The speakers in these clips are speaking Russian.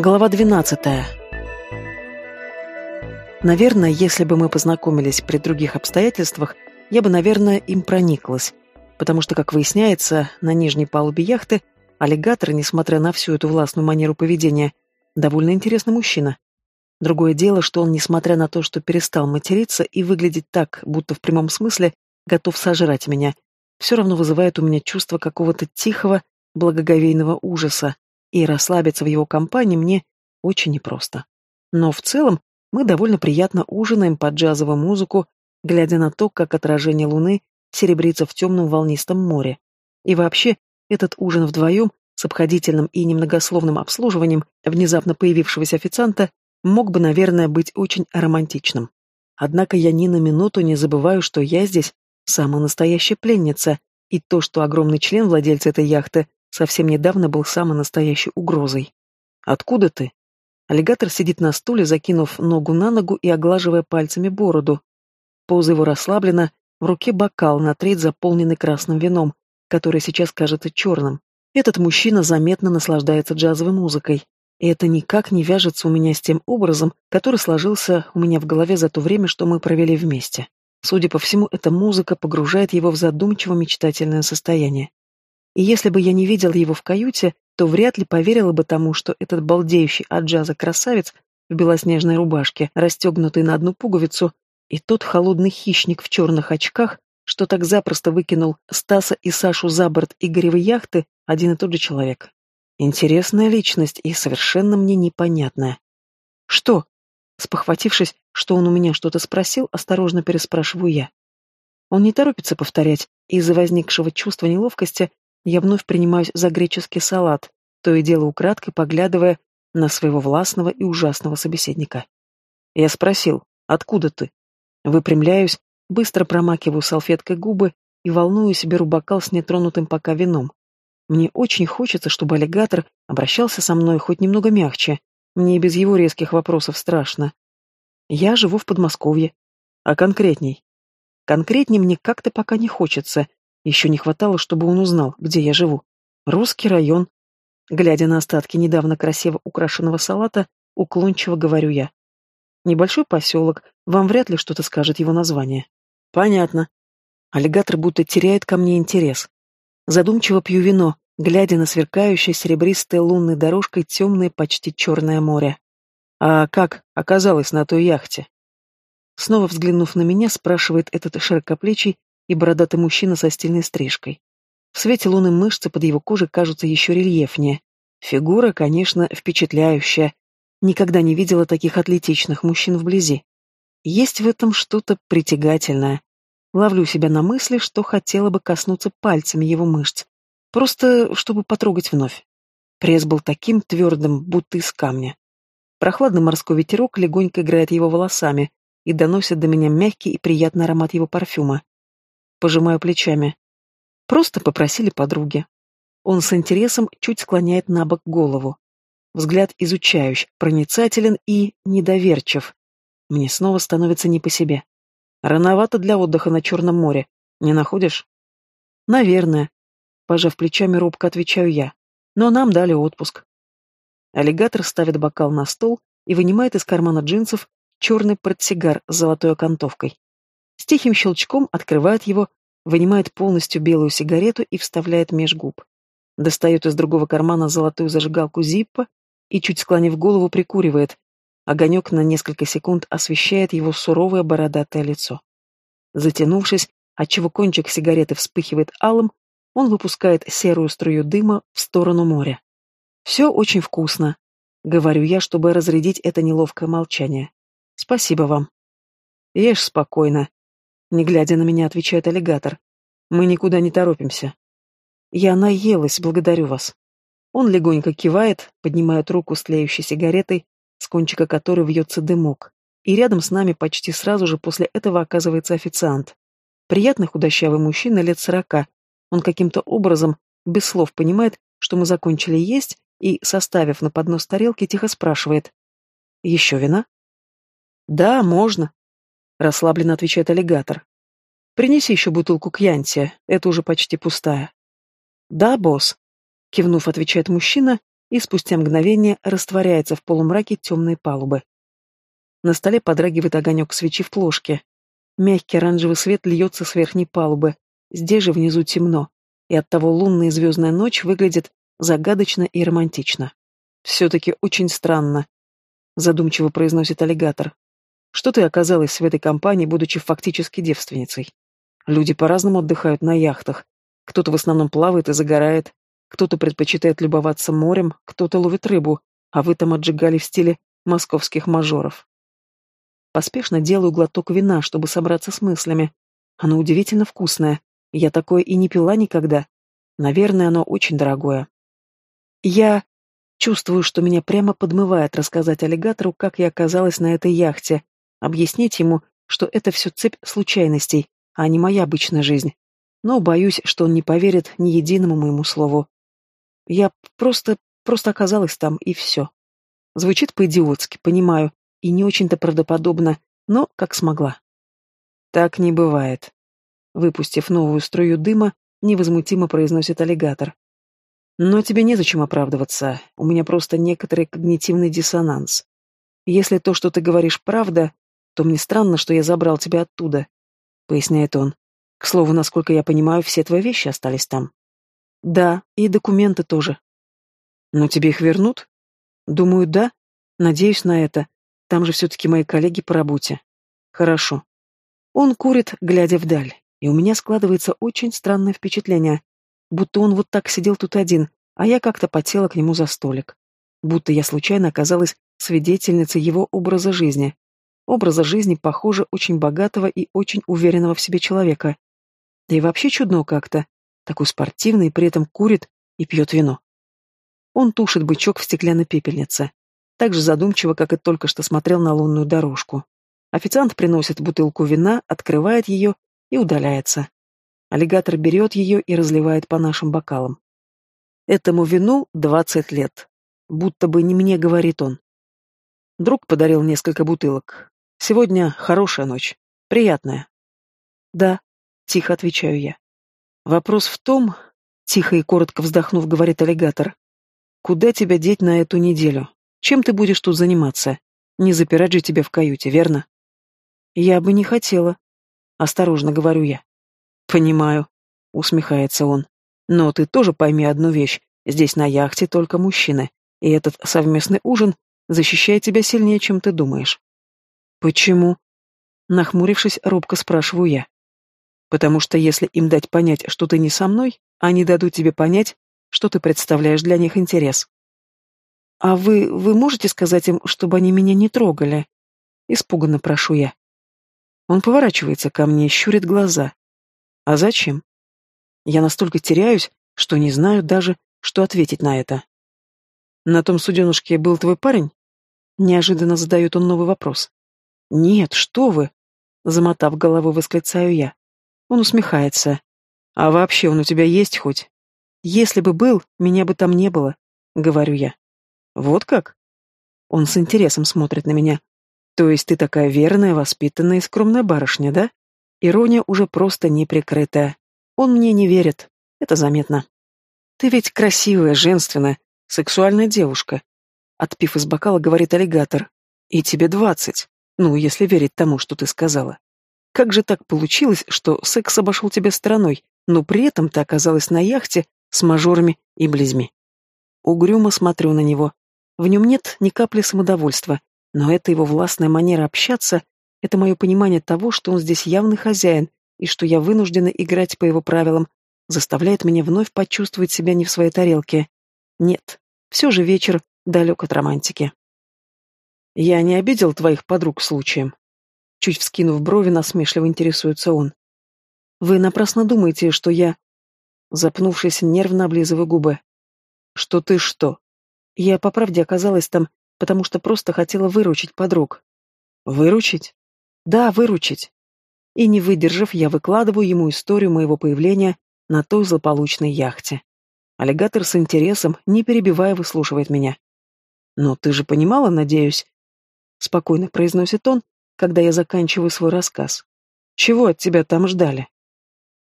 Глава 12. Наверное, если бы мы познакомились при других обстоятельствах, я бы, наверное, им прониклась, потому что, как выясняется, на нижней палубе яхты аллигатор, несмотря на всю эту властную манеру поведения, довольно интересный мужчина. Другое дело, что он, несмотря на то, что перестал материться и выглядеть так, будто в прямом смысле готов сожрать меня, все равно вызывает у меня чувство какого-то тихого, благоговейного ужаса, и расслабиться в его компании мне очень непросто. Но в целом мы довольно приятно ужинаем под джазовую музыку, глядя на то, как отражение луны серебрится в темном волнистом море. И вообще, этот ужин вдвоем с обходительным и немногословным обслуживанием внезапно появившегося официанта мог бы, наверное, быть очень романтичным. Однако я ни на минуту не забываю, что я здесь самая настоящая пленница, и то, что огромный член владельца этой яхты совсем недавно был самой настоящей угрозой. «Откуда ты?» Аллигатор сидит на стуле, закинув ногу на ногу и оглаживая пальцами бороду. Поза его расслаблена, в руке бокал, на треть заполненный красным вином, который сейчас кажется черным. Этот мужчина заметно наслаждается джазовой музыкой. И это никак не вяжется у меня с тем образом, который сложился у меня в голове за то время, что мы провели вместе. Судя по всему, эта музыка погружает его в задумчиво-мечтательное состояние. И если бы я не видел его в каюте, то вряд ли поверила бы тому, что этот балдеющий от джаза красавец в белоснежной рубашке, расстегнутый на одну пуговицу, и тот холодный хищник в черных очках, что так запросто выкинул Стаса и Сашу за борт Игоревой яхты, один и тот же человек. Интересная личность и совершенно мне непонятная. Что? Спохватившись, что он у меня что-то спросил, осторожно переспрашиваю я. Он не торопится повторять, из-за возникшего чувства неловкости я вновь принимаюсь за греческий салат, то и дело украдкой поглядывая на своего властного и ужасного собеседника. Я спросил, откуда ты? Выпрямляюсь, быстро промакиваю салфеткой губы и волнуюсь, беру бокал с нетронутым пока вином. Мне очень хочется, чтобы аллигатор обращался со мной хоть немного мягче. Мне и без его резких вопросов страшно. Я живу в Подмосковье. А конкретней? Конкретней мне как-то пока не хочется, еще не хватало, чтобы он узнал, где я живу. Русский район. Глядя на остатки недавно красиво украшенного салата, уклончиво говорю я. Небольшой поселок, вам вряд ли что-то скажет его название. Понятно. Аллигатор будто теряет ко мне интерес. Задумчиво пью вино, глядя на сверкающее серебристой лунной дорожкой темное, почти черное море. А как оказалось на той яхте? Снова взглянув на меня, спрашивает этот широкоплечий, и бородатый мужчина со стильной стрижкой. В свете луны мышцы под его кожей кажутся еще рельефнее. Фигура, конечно, впечатляющая. Никогда не видела таких атлетичных мужчин вблизи. Есть в этом что-то притягательное. Ловлю себя на мысли, что хотела бы коснуться пальцами его мышц. Просто, чтобы потрогать вновь. Пресс был таким твердым, будто из камня. Прохладный морской ветерок легонько играет его волосами и доносит до меня мягкий и приятный аромат его парфюма. Пожимаю плечами. Просто попросили подруги. Он с интересом чуть склоняет на бок голову. Взгляд изучающий, проницателен и недоверчив. Мне снова становится не по себе. Рановато для отдыха на Черном море. Не находишь? Наверное. Пожав плечами, робко отвечаю я. Но нам дали отпуск. Аллигатор ставит бокал на стол и вынимает из кармана джинсов черный портсигар с золотой окантовкой. С тихим щелчком открывает его, вынимает полностью белую сигарету и вставляет меж губ. Достает из другого кармана золотую зажигалку Зиппа и, чуть склонив голову, прикуривает. Огонек на несколько секунд освещает его суровое бородатое лицо. Затянувшись, отчего кончик сигареты вспыхивает алым, он выпускает серую струю дыма в сторону моря. «Все очень вкусно», — говорю я, чтобы разрядить это неловкое молчание. «Спасибо вам». «Ешь спокойно», не глядя на меня, отвечает аллигатор. Мы никуда не торопимся. Я наелась, благодарю вас. Он легонько кивает, поднимает руку с тлеющей сигаретой, с кончика которой вьется дымок. И рядом с нами почти сразу же после этого оказывается официант. Приятный худощавый мужчина лет сорока. Он каким-то образом, без слов, понимает, что мы закончили есть, и, составив на поднос тарелки, тихо спрашивает. «Еще вина?» «Да, можно», Расслабленно отвечает аллигатор. Принеси еще бутылку кьянти, это уже почти пустая. Да, босс. Кивнув, отвечает мужчина и спустя мгновение растворяется в полумраке темной палубы. На столе подрагивает огонек свечи в плошке. Мягкий оранжевый свет льется с верхней палубы. Здесь же внизу темно, и оттого лунная и звездная ночь выглядит загадочно и романтично. «Все-таки очень странно», — задумчиво произносит аллигатор. «Что ты оказалась в этой компании, будучи фактически девственницей? Люди по-разному отдыхают на яхтах. Кто-то в основном плавает и загорает, кто-то предпочитает любоваться морем, кто-то ловит рыбу, а вы там отжигали в стиле московских мажоров. Поспешно делаю глоток вина, чтобы собраться с мыслями. Оно удивительно вкусное. Я такое и не пила никогда. Наверное, оно очень дорогое. Я чувствую, что меня прямо подмывает рассказать аллигатору, как я оказалась на этой яхте, объяснить ему, что это все цепь случайностей, а не моя обычная жизнь. Но боюсь, что он не поверит ни единому моему слову. Я просто, просто оказалась там, и все. Звучит по-идиотски, понимаю, и не очень-то правдоподобно, но как смогла. Так не бывает. Выпустив новую струю дыма, невозмутимо произносит аллигатор. Но тебе незачем оправдываться, у меня просто некоторый когнитивный диссонанс. Если то, что ты говоришь, правда, то мне странно, что я забрал тебя оттуда, поясняет он. К слову, насколько я понимаю, все твои вещи остались там. Да, и документы тоже. Но тебе их вернут? Думаю, да. Надеюсь на это. Там же все-таки мои коллеги по работе. Хорошо. Он курит, глядя вдаль, и у меня складывается очень странное впечатление, будто он вот так сидел тут один, а я как-то потела к нему за столик. Будто я случайно оказалась свидетельницей его образа жизни. Образа жизни, похоже, очень богатого и очень уверенного в себе человека. Да и вообще чудно как-то такой спортивный, при этом курит и пьет вино. Он тушит бычок в стеклянной пепельнице, так же задумчиво, как и только что смотрел на лунную дорожку. Официант приносит бутылку вина, открывает ее и удаляется. Аллигатор берет ее и разливает по нашим бокалам. Этому вину двадцать лет. Будто бы не мне, говорит он. Друг подарил несколько бутылок. Сегодня хорошая ночь. Приятная. Да, тихо отвечаю я. Вопрос в том, тихо и коротко вздохнув, говорит аллигатор, куда тебя деть на эту неделю? Чем ты будешь тут заниматься? Не запирать же тебя в каюте, верно? Я бы не хотела. Осторожно говорю я. Понимаю, усмехается он. Но ты тоже пойми одну вещь. Здесь на яхте только мужчины, и этот совместный ужин защищает тебя сильнее, чем ты думаешь. Почему? Нахмурившись, робко спрашиваю я. Потому что если им дать понять, что ты не со мной, они дадут тебе понять, что ты представляешь для них интерес. А вы, вы можете сказать им, чтобы они меня не трогали? Испуганно прошу я. Он поворачивается ко мне, щурит глаза. А зачем? Я настолько теряюсь, что не знаю даже, что ответить на это. На том суденушке был твой парень? Неожиданно задает он новый вопрос. Нет, что вы? Замотав голову, восклицаю я. Он усмехается. «А вообще он у тебя есть хоть?» «Если бы был, меня бы там не было», — говорю я. «Вот как?» Он с интересом смотрит на меня. «То есть ты такая верная, воспитанная и скромная барышня, да?» Ирония уже просто неприкрытая. Он мне не верит. Это заметно. «Ты ведь красивая, женственная, сексуальная девушка», — отпив из бокала, говорит аллигатор. «И тебе двадцать. Ну, если верить тому, что ты сказала». Как же так получилось, что секс обошел тебя стороной, но при этом ты оказалась на яхте с мажорами и близьми? Угрюмо смотрю на него. В нем нет ни капли самодовольства, но это его властная манера общаться, это мое понимание того, что он здесь явный хозяин, и что я вынуждена играть по его правилам, заставляет меня вновь почувствовать себя не в своей тарелке. Нет, все же вечер далек от романтики. Я не обидел твоих подруг случаем. Чуть вскинув брови, насмешливо интересуется он. «Вы напрасно думаете, что я...» Запнувшись, нервно облизываю губы. «Что ты что?» Я по правде оказалась там, потому что просто хотела выручить подруг. «Выручить?» «Да, выручить». И не выдержав, я выкладываю ему историю моего появления на той злополучной яхте. Аллигатор с интересом, не перебивая, выслушивает меня. «Но ты же понимала, надеюсь?» Спокойно произносит он, когда я заканчиваю свой рассказ. Чего от тебя там ждали?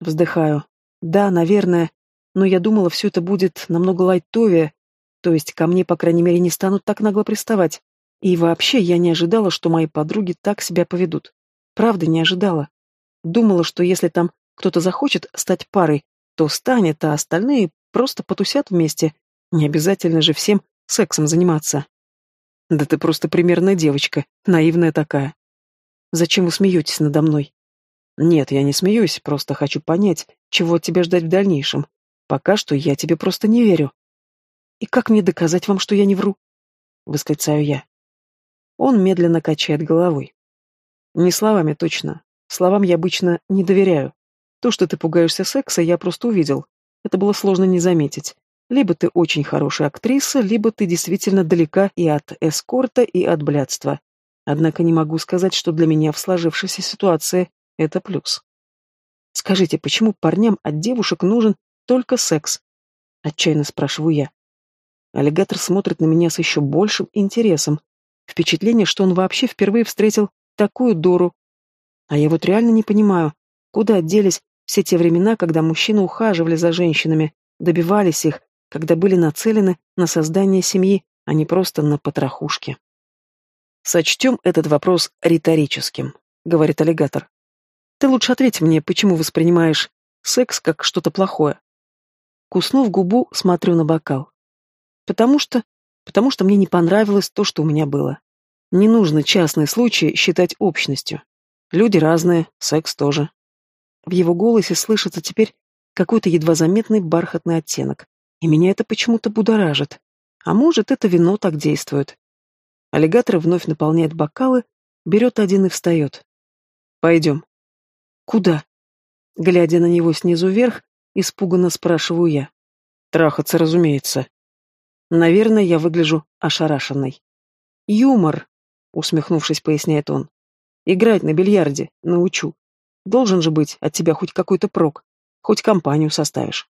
Вздыхаю. Да, наверное, но я думала, все это будет намного лайтовее. То есть ко мне, по крайней мере, не станут так нагло приставать. И вообще я не ожидала, что мои подруги так себя поведут. Правда, не ожидала. Думала, что если там кто-то захочет стать парой, то станет, а остальные просто потусят вместе. Не обязательно же всем сексом заниматься. Да ты просто примерная девочка, наивная такая. Зачем вы смеетесь надо мной? Нет, я не смеюсь, просто хочу понять, чего от тебя ждать в дальнейшем. Пока что я тебе просто не верю. И как мне доказать вам, что я не вру? Восклицаю я. Он медленно качает головой. Не словами точно. Словам я обычно не доверяю. То, что ты пугаешься секса, я просто увидел. Это было сложно не заметить. Либо ты очень хорошая актриса, либо ты действительно далека и от эскорта, и от блядства. Однако не могу сказать, что для меня в сложившейся ситуации это плюс. Скажите, почему парням от девушек нужен только секс? Отчаянно спрашиваю я. Аллигатор смотрит на меня с еще большим интересом. Впечатление, что он вообще впервые встретил такую дуру. А я вот реально не понимаю, куда делись все те времена, когда мужчины ухаживали за женщинами, добивались их, когда были нацелены на создание семьи, а не просто на потрохушки. «Сочтем этот вопрос риторическим», — говорит аллигатор. «Ты лучше ответь мне, почему воспринимаешь секс как что-то плохое?» Куснув губу, смотрю на бокал. «Потому что... потому что мне не понравилось то, что у меня было. Не нужно частные случаи считать общностью. Люди разные, секс тоже». В его голосе слышится теперь какой-то едва заметный бархатный оттенок, и меня это почему-то будоражит. А может, это вино так действует. Аллигатор вновь наполняет бокалы, берет один и встает. «Пойдем». «Куда?» Глядя на него снизу вверх, испуганно спрашиваю я. «Трахаться, разумеется». Наверное, я выгляжу ошарашенной. «Юмор», — усмехнувшись, поясняет он. «Играть на бильярде научу. Должен же быть от тебя хоть какой-то прок. Хоть компанию составишь».